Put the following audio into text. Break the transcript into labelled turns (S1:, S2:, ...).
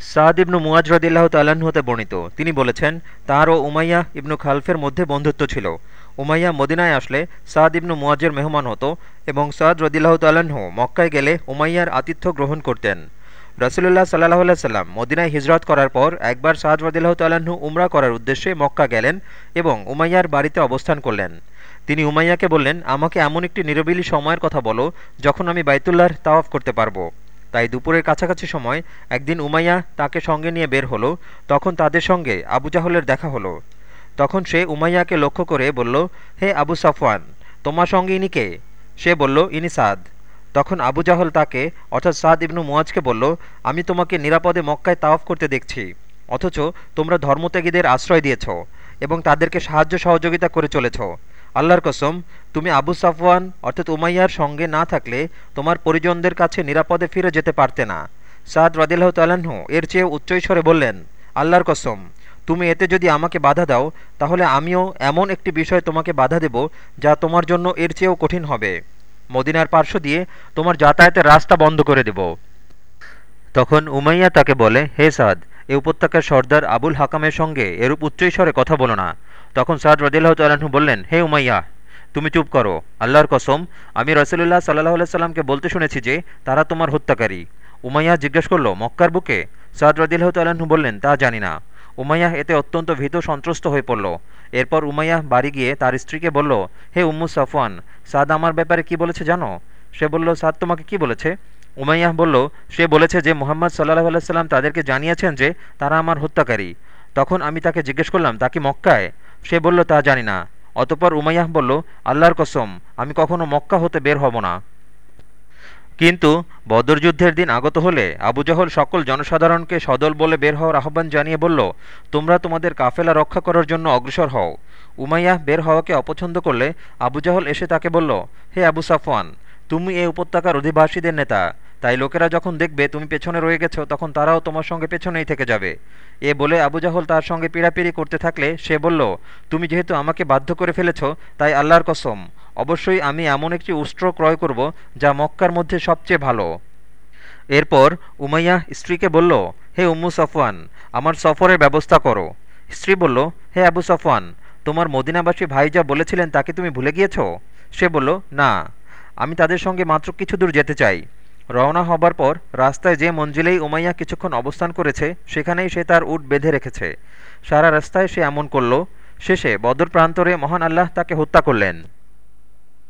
S1: সাদ ইবনু মুয়াজ রদিল্লাহ তাল্লাহ্ন হতে বর্ণিত। তিনি বলেছেন তাঁর ও উমাইয়া ইবনু খালফের মধ্যে বন্ধুত্ব ছিল। উমাইয়া মদিনায় আসলে সাদ ইবনু মুয়াজের মেহমান হতো এবং সাদ রদিল্লাহ তাল্লাহ্ন মক্কায় গেলে উমাইয়ার আতিথ্য গ্রহণ করতেন। রসুল্লাহ সাল্লাহ সাল্লাম মদিনায় হিজরত করার পর একবার সাদ রদিল্লাহ তাল্লাহ্ন উমরা করার উদ্দেশ্যে মক্কা গেলেন এবং উমাইয়ার বাড়িতে অবস্থান করলেন। তিনি উমাইয়াকে বললেন, আমাকে এমন একটি নিরবিলি সময়ের কথা বলো যখন আমি বাইতুল্লাহর তাওয়াফ করতে পারব। তাই দুপুরের কাছাকাছি সময় একদিন উমাইয়া তাকে সঙ্গে নিয়ে বের হলো, তখন তাদের সঙ্গে আবু জাহলের দেখা হলো। তখন সে উমাইয়াকে লক্ষ্য করে বলল, হে আবু সাফওয়ান, তোমার সঙ্গে ইনি কে? সে বলল, ইনি সাদ। তখন আবু জাহল তাকে, অর্থাৎ সাদ ইবনু মুয়াজকে বলল, আমি তোমাকে নিরাপদে মক্কায় তাওয়াফ করতে দেখছি, অথচ তোমরা ধর্মত্যাগীদের আশ্রয় দিয়েছ এবং তাদেরকে সাহায্য সহযোগিতা করে চলেছ। আল্লাহর কসম, তুমি আবু সাফওয়ান অর্থাৎ উমাইয়ার সঙ্গে না থাকলে তোমার পরিজনদের কাছে নিরাপদে ফিরে যেতে পারতে না। সাদ রদিল্লাহ তাল্লাহ্ন এর চেয়ে উচ্চৈস্বরে বললেন, আল্লাহর কসম, তুমি এতে যদি আমাকে বাধা দাও, তাহলে আমিও এমন একটি বিষয় তোমাকে বাধা দেব যা তোমার জন্য এর চেয়েও কঠিন হবে। মদিনার পার্শ্ব দিয়ে তোমার যাতায়াতের রাস্তা বন্ধ করে দেব। তখন উমাইয়া তাকে বলে, হে সাদ, এ উপত্যকার সর্দার আবুল হাকামের সঙ্গে এরূপ উচ্চৈস্বরে কথা বলো না। তখন সাদ রদিল্লাহ তাল্লাহ্ন বললেন, হে উমাইয়া, তুমি চুপ করো। আল্লাহর কসম, আমি রসুল্লাহ সাল্লাহ সাল্লামকে বলতে শুনেছি যে, তারা তোমার হত্যাকারী। উমাইয়া জিজ্ঞেস করল, মক্কার বুকে? সাদ রদিল্লাহ তাল্লাহ্ন বললেন, তা জানি না। উমাইয়া এতে অত্যন্ত ভীত সন্ত্রস্ত হয়ে পড়ল। এরপর উমাইয়া বাড়ি গিয়ে তার স্ত্রীকে বলল, হে উম্মু সাফওয়ান, সাদ আমার ব্যাপারে কি বলেছে জানো? সে বলল, সাদ তোমাকে কি বলেছে? উমাইয়াহ বলল, সে বলেছে যে, মোহাম্মদ সাল্লাহ আলাইসাল্লাম তাদেরকে জানিয়েছেন যে, তারা আমার হত্যাকারী। তখন আমি তাকে জিজ্ঞেস করলাম, তা কি মক্কায়? সে বলল, তা জানি না। অতপর উমাইয়াহ বলল, আল্লাহর কসম, আমি কখনো মক্কা হতে বের হব না। কিন্তু বদর যুদ্ধের দিন আগত হলে আবু জাহল সকল জনসাধারণকে সদল বলে বের হওয়ার আহ্বান জানিয়ে বলল, তোমরা তোমাদের কাফেলা রক্ষা করার জন্য অগ্রসর হও। উমাইয়াহ বের হওয়াকে অপছন্দ করলে আবু জাহল এসে তাকে বলল, হে আবু সাফওয়ান, তুমি এ উপত্যকার অধিবাসীদের নেতা। তাই লোকেরা যখন দেখবে তুমি পেছনে রয়ে গেছো, তখন তারাও তোমার সঙ্গে পেছনেই থেকে যাবে। এ বলে আবু জাহল তার সঙ্গে পীড়াপিড়ি করতে থাকলে সে বলল, তুমি যেহেতু আমাকে বাধ্য করে ফেলেছ, তাই আল্লাহর কসম। অবশ্যই আমি এমন একটি উষ্ট্র ক্রয় করব যা মক্কার মধ্যে সবচেয়ে ভালো। এরপর উমাইয়া স্ত্রীকে বলল, হে উম্মু সফওয়ান, আমার সফরের ব্যবস্থা করো। স্ত্রী বলল, হে আবু সফওয়ান, তোমার মদিনাবাসী ভাই যা বলেছিলেন তাকে তুমি ভুলে গিয়েছ? সে বলল, না, আমি তাদের সঙ্গে মাত্র কিছু দূর যেতে চাই। রওনা হবার পর রাস্তায় যে মঞ্জিলেই উমাইয়া কিছুক্ষণ অবস্থান করেছে, সেখানেই সে তার উট বেঁধে রেখেছে। সারা রাস্তায় সে এমন করল, শেষে বদর প্রান্তরে মহান আল্লাহ তাকে হত্যা করলেন।